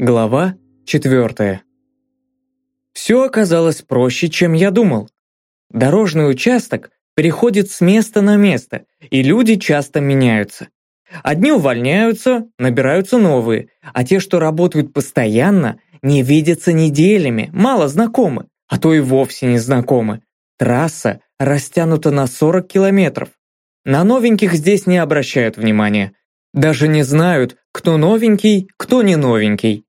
Глава 4. Все оказалось проще, чем я думал. Дорожный участок переходит с места на место, и люди часто меняются. Одни увольняются, набираются новые, а те, что работают постоянно, не видятся неделями, мало знакомы, а то и вовсе не знакомы. Трасса растянута на 40 километров. На новеньких здесь не обращают внимания. Даже не знают, кто новенький, кто не новенький.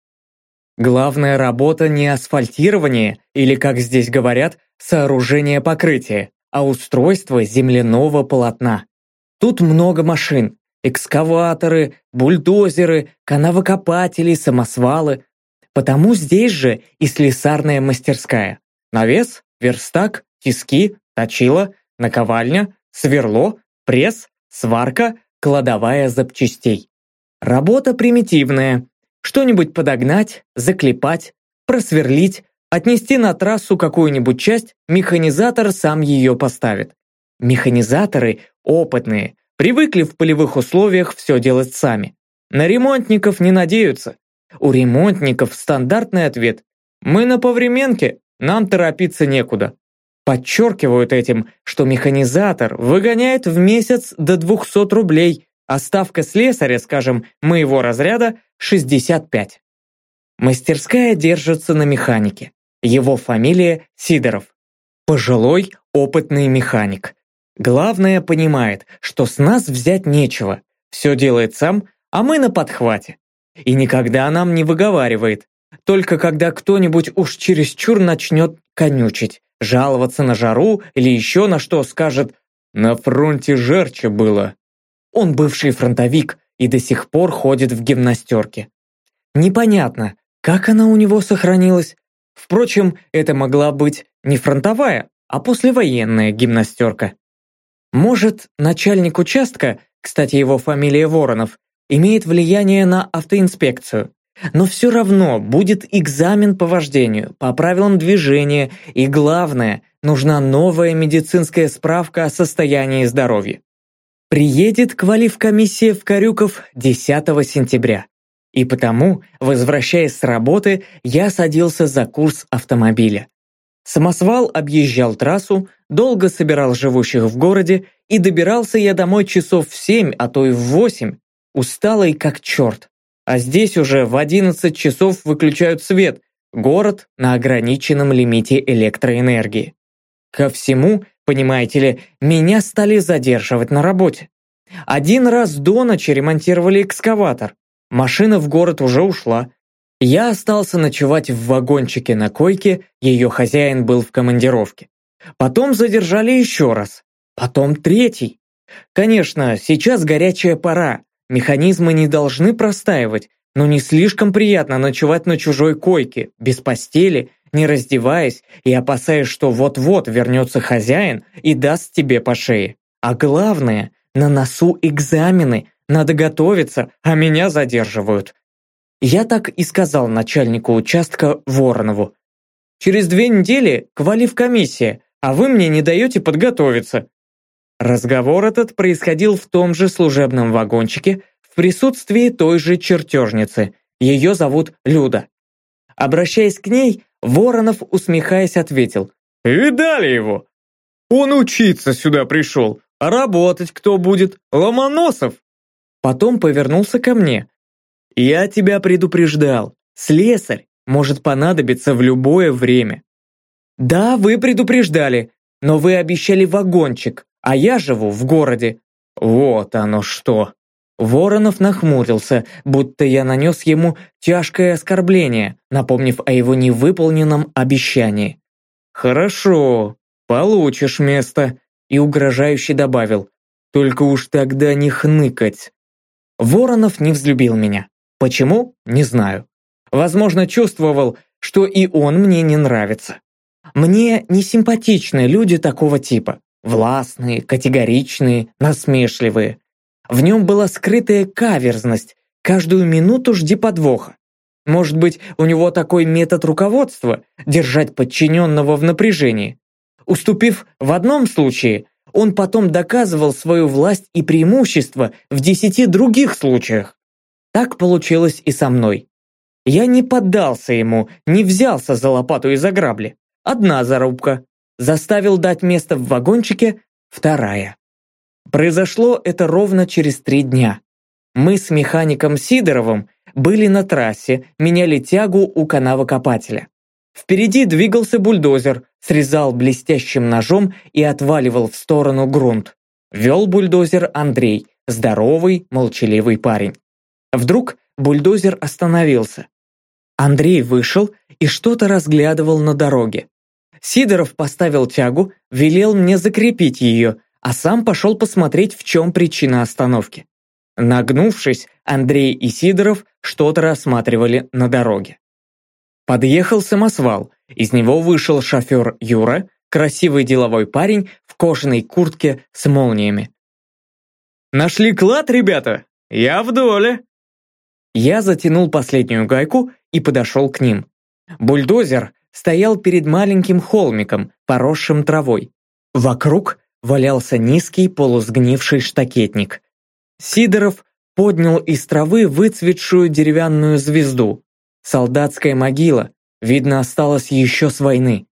Главная работа не асфальтирование или, как здесь говорят, сооружение покрытия, а устройство земляного полотна. Тут много машин. Экскаваторы, бульдозеры, канавокопатели, самосвалы. Потому здесь же и слесарная мастерская. Навес, верстак, тиски, точила, наковальня, сверло, пресс, сварка, кладовая запчастей. Работа примитивная, что-нибудь подогнать, заклепать, просверлить, отнести на трассу какую-нибудь часть, механизатор сам ее поставит. Механизаторы опытные, привыкли в полевых условиях все делать сами. На ремонтников не надеются. У ремонтников стандартный ответ «Мы на повременке, нам торопиться некуда». Подчеркивают этим, что механизатор выгоняет в месяц до 200 рублей, а ставка слесаря, скажем, моего разряда 65. Мастерская держится на механике. Его фамилия Сидоров. Пожилой, опытный механик. Главное понимает, что с нас взять нечего. Все делает сам, а мы на подхвате. И никогда нам не выговаривает. Только когда кто-нибудь уж чересчур начнет конючить, жаловаться на жару или еще на что скажет «на фронте жарче было». Он бывший фронтовик и до сих пор ходит в гимнастерке. Непонятно, как она у него сохранилась. Впрочем, это могла быть не фронтовая, а послевоенная гимнастерка. Может, начальник участка, кстати, его фамилия Воронов, имеет влияние на автоинспекцию. Но все равно будет экзамен по вождению, по правилам движения, и главное, нужна новая медицинская справка о состоянии здоровья. Приедет квалифкомиссия в Карюков 10 сентября. И потому, возвращаясь с работы, я садился за курс автомобиля. Самосвал объезжал трассу, долго собирал живущих в городе, и добирался я домой часов в семь, а то и в восемь, усталый как черт. А здесь уже в 11 часов выключают свет, город на ограниченном лимите электроэнергии. Ко всему Понимаете ли, меня стали задерживать на работе. Один раз до ночи ремонтировали экскаватор. Машина в город уже ушла. Я остался ночевать в вагончике на койке, ее хозяин был в командировке. Потом задержали еще раз. Потом третий. Конечно, сейчас горячая пора. Механизмы не должны простаивать, но не слишком приятно ночевать на чужой койке, без постели не раздеваясь и опасаясь, что вот-вот вернется хозяин и даст тебе по шее. А главное, на носу экзамены, надо готовиться, а меня задерживают. Я так и сказал начальнику участка Воронову. Через две недели квалифкомиссия, а вы мне не даете подготовиться. Разговор этот происходил в том же служебном вагончике в присутствии той же чертежницы. Ее зовут Люда. Обращаясь к ней, Воронов, усмехаясь, ответил. «Видали его? Он учиться сюда пришел, а работать кто будет? Ломоносов!» Потом повернулся ко мне. «Я тебя предупреждал. Слесарь может понадобиться в любое время». «Да, вы предупреждали, но вы обещали вагончик, а я живу в городе». «Вот оно что!» Воронов нахмурился, будто я нанес ему тяжкое оскорбление, напомнив о его невыполненном обещании. «Хорошо, получишь место», и угрожающе добавил, «только уж тогда не хныкать». Воронов не взлюбил меня. Почему? Не знаю. Возможно, чувствовал, что и он мне не нравится. Мне не симпатичны люди такого типа. Властные, категоричные, насмешливые. В нем была скрытая каверзность. Каждую минуту жди подвоха. Может быть, у него такой метод руководства – держать подчиненного в напряжении. Уступив в одном случае, он потом доказывал свою власть и преимущество в десяти других случаях. Так получилось и со мной. Я не поддался ему, не взялся за лопату и за грабли. Одна зарубка. Заставил дать место в вагончике, вторая. Произошло это ровно через три дня. Мы с механиком Сидоровым были на трассе, меняли тягу у канавокопателя. Впереди двигался бульдозер, срезал блестящим ножом и отваливал в сторону грунт. Вел бульдозер Андрей, здоровый, молчаливый парень. Вдруг бульдозер остановился. Андрей вышел и что-то разглядывал на дороге. Сидоров поставил тягу, велел мне закрепить ее, а сам пошел посмотреть, в чем причина остановки. Нагнувшись, Андрей и Сидоров что-то рассматривали на дороге. Подъехал самосвал, из него вышел шофер Юра, красивый деловой парень в кожаной куртке с молниями. «Нашли клад, ребята? Я в доле!» Я затянул последнюю гайку и подошел к ним. Бульдозер стоял перед маленьким холмиком, поросшим травой. Вокруг валялся низкий полусгнивший штакетник. Сидоров поднял из травы выцветшую деревянную звезду. Солдатская могила, видно, осталась еще с войны.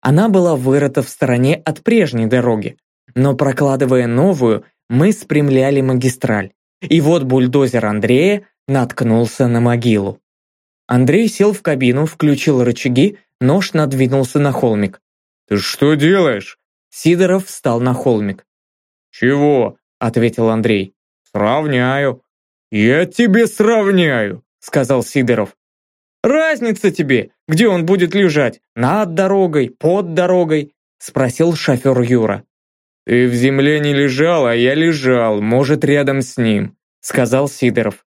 Она была вырыта в стороне от прежней дороги, но прокладывая новую, мы спрямляли магистраль. И вот бульдозер Андрея наткнулся на могилу. Андрей сел в кабину, включил рычаги, нож надвинулся на холмик. «Ты что делаешь?» Сидоров встал на холмик. «Чего?» – ответил Андрей. «Сравняю». «Я тебе сравняю», — сказал Сидоров. «Разница тебе, где он будет лежать, над дорогой, под дорогой?» — спросил шофер Юра. «Ты в земле не лежал, а я лежал, может, рядом с ним», — сказал Сидоров.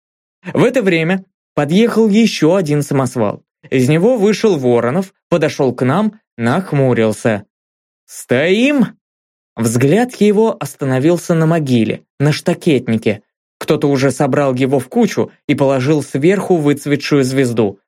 В это время подъехал еще один самосвал. Из него вышел Воронов, подошел к нам, нахмурился. «Стоим?» Взгляд его остановился на могиле, на штакетнике. Кто-то уже собрал его в кучу и положил сверху выцветшую звезду.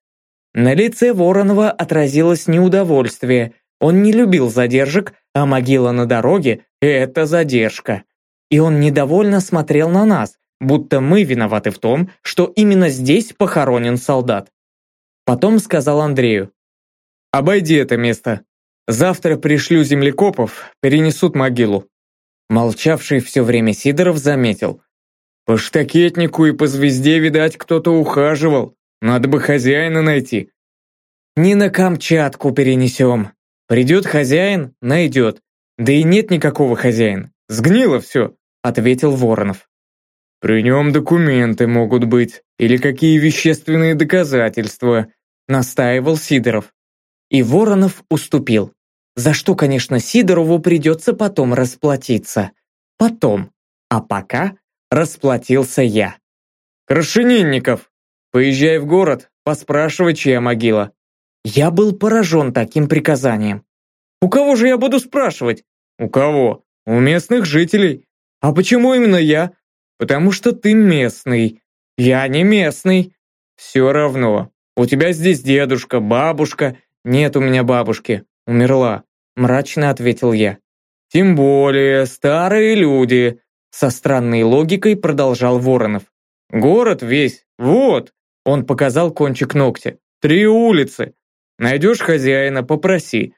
На лице Воронова отразилось неудовольствие. Он не любил задержек, а могила на дороге – это задержка. И он недовольно смотрел на нас, будто мы виноваты в том, что именно здесь похоронен солдат. Потом сказал Андрею, «Обойди это место. Завтра пришлю землекопов, перенесут могилу». Молчавший все время Сидоров заметил. «По штакетнику и по звезде, видать, кто-то ухаживал. Надо бы хозяина найти». «Не на Камчатку перенесем. Придет хозяин, найдет. Да и нет никакого хозяина. Сгнило все», ответил Воронов. «При нем документы могут быть, или какие вещественные доказательства», настаивал Сидоров. И Воронов уступил. За что, конечно, Сидорову придется потом расплатиться. Потом. А пока расплатился я. «Крашенинников, поезжай в город, поспрашивай, чья могила». Я был поражен таким приказанием. «У кого же я буду спрашивать?» «У кого? У местных жителей». «А почему именно я?» «Потому что ты местный». «Я не местный». «Все равно. У тебя здесь дедушка, бабушка, «Нет у меня бабушки, умерла», – мрачно ответил я. «Тем более старые люди», – со странной логикой продолжал Воронов. «Город весь, вот», – он показал кончик ногтя. «Три улицы. Найдешь хозяина, попроси.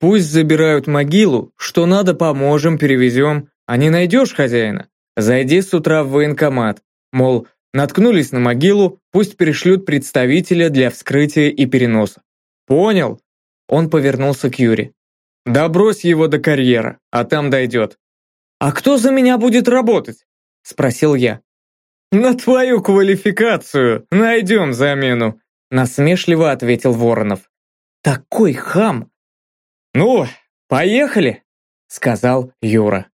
Пусть забирают могилу, что надо поможем, перевезем. А не найдешь хозяина, зайди с утра в военкомат. Мол, наткнулись на могилу, пусть перешлют представителя для вскрытия и переноса. «Понял?» Он повернулся к Юре. «Да брось его до карьера, а там дойдет». «А кто за меня будет работать?» Спросил я. «На твою квалификацию найдем замену», насмешливо ответил Воронов. «Такой хам!» «Ну, поехали!» сказал Юра.